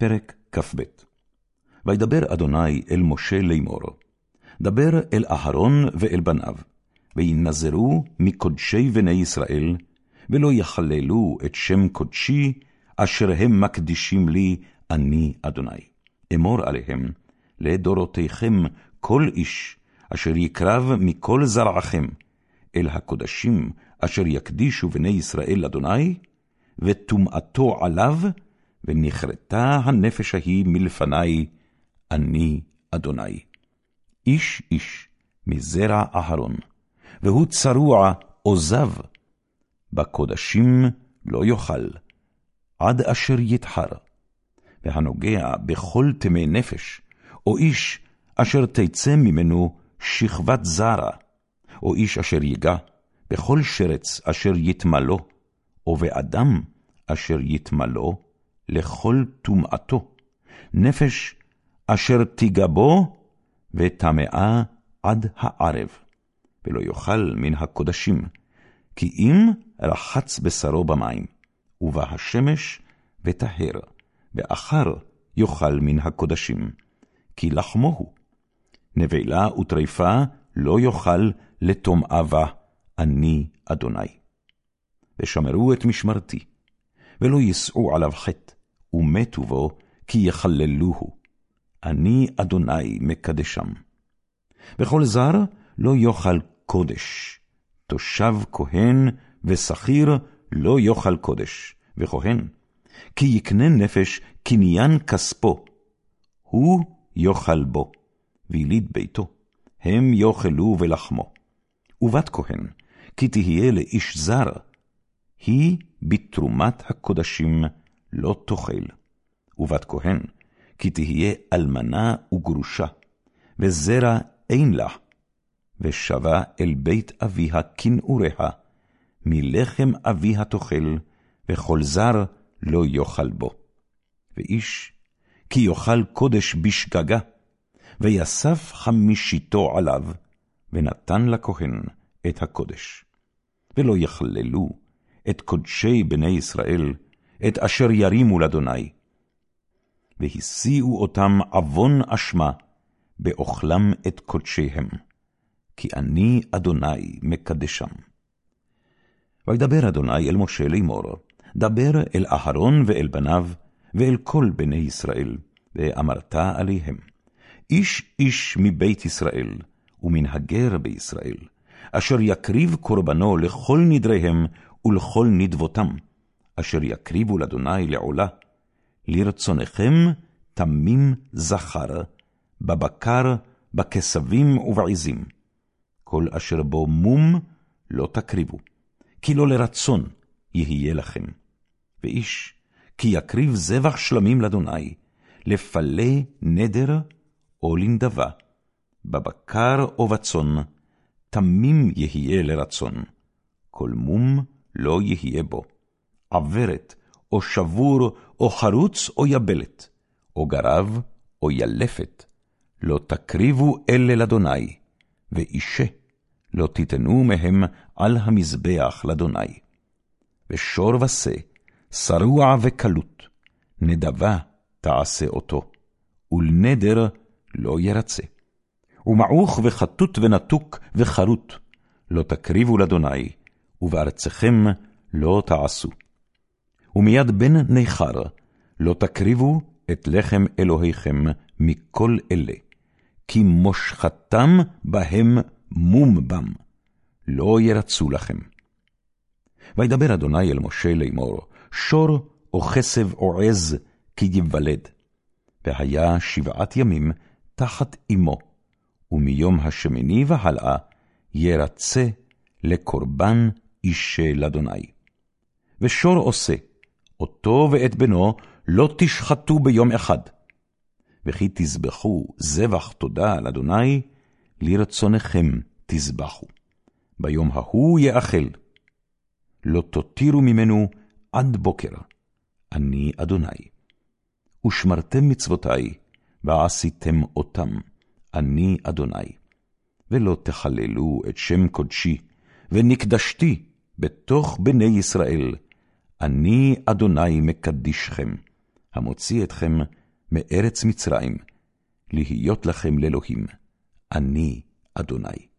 פרק כ"ב וידבר אדוני אל משה לאמור, דבר אל אהרון ואל בניו, וינזרו מקודשי בני ישראל, ולא יחללו את שם קודשי, אשר הם מקדישים לי, אני אדוני. אמור עליהם, לדורותיכם כל איש, אשר יקרב מכל זרעכם, אל הקודשים אשר יקדישו בני ישראל אדוני, וטומאתו עליו, ונכרתה הנפש ההיא מלפני, אני אדוני. איש איש מזרע אהרון, והוא צרוע עוזב, בקודשים לא יאכל, עד אשר יתחר. והנוגע בכל טמא נפש, או איש אשר תצא ממנו שכבת זרע, או איש אשר ייגע בכל שרץ אשר יתמלו, או באדם אשר יתמלו, לכל טומאתו, נפש אשר תיגע בו, וטמאה עד הערב, ולא יאכל מן הקודשים, כי אם רחץ בשרו במים, ובא השמש, וטהר, ואחר יאכל מן הקודשים, כי לחמו הוא. נבלה וטריפה לא יאכל לטומאה בה, אני אדוני. ושמרו את משמרתי, ולא יישאו עליו חטא, ומתו בו, כי יחללוהו. אני אדוני מקדשם. וכל זר לא יאכל קודש, תושב כהן ושכיר לא יאכל קודש, וכהן, כי יקנה נפש קניין כספו, הוא יאכל בו, ויליד ביתו, הם יאכלו ולחמו. ובת כהן, כי תהיה לאיש זר, היא בתרומת הקודשים לא תאכל. ובת כהן, כי תהיה אלמנה וגרושה, וזרע אין לה, ושבה אל בית אביה כנעוריה, מלחם אביה תאכל, וכל זר לא יאכל בו. ואיש, כי יאכל קודש בשגגה, ויסף חמישיתו עליו, ונתן לכהן את הקודש. ולא יכללו את קודשי בני ישראל, את אשר ירימו לאדוני. והסיעו אותם עוון אשמה, באוכלם את קודשיהם, כי אני אדוני מקדשם. וידבר אדוני אל משה לאמור, דבר אל אהרון ואל בניו, ואל כל בני ישראל, ואמרת עליהם, איש איש מבית ישראל, ומן הגר בישראל, אשר יקריב קורבנו לכל נדריהם ולכל נדבותם, אשר יקריבו לאדוני לעולה, לרצונכם תמים זכר, בבקר, בכסבים ובעזים. כל אשר בו מום לא תקריבו, כי לא לרצון יהיה לכם. ואיש, כי יקריב זבח שלמים לאדוני, לפלה נדר או לנדבה, בבקר או בצאן, תמים יהיה לרצון, כל מום לא יהיה בו, עברת, או שבור, או חרוץ, או יבלת, או גרב, או ילפת, לא תקריבו אלה לאדוני, ואישה, לא תיתנו מהם על המזבח לאדוני. ושור ושה, שרוע וקלות, נדבה תעשה אותו, ולנדר לא ירצה. ומעוך וחטוט ונתוק וחרוט, לא תקריבו לאדוני, ובארצכם לא תעשו. ומיד בן ניכר, לא תקריבו את לחם אלוהיכם מכל אלה, כי מושכתם בהם מום בם, לא ירצו לכם. וידבר אדוני אל משה לאמור, שור או כסב או עז, כי יוולד. והיה שבעת ימים תחת אמו, ומיום השמיני והלאה ירצה לקורבן אישה לאדוני. ושור עושה, אותו ואת בנו לא תשחטו ביום אחד. וכי תזבחו זבח תודה לאדוני, לרצונכם תזבחו. ביום ההוא יאכל. לא תותירו ממנו עד בוקר, אני אדוני. ושמרתם מצוותי, ועשיתם אותם, אני אדוני. ולא תחללו את שם קודשי, ונקדשתי בתוך בני ישראל, אני אדוני מקדישכם, המוציא אתכם מארץ מצרים, להיות לכם לאלוהים, אני אדוני.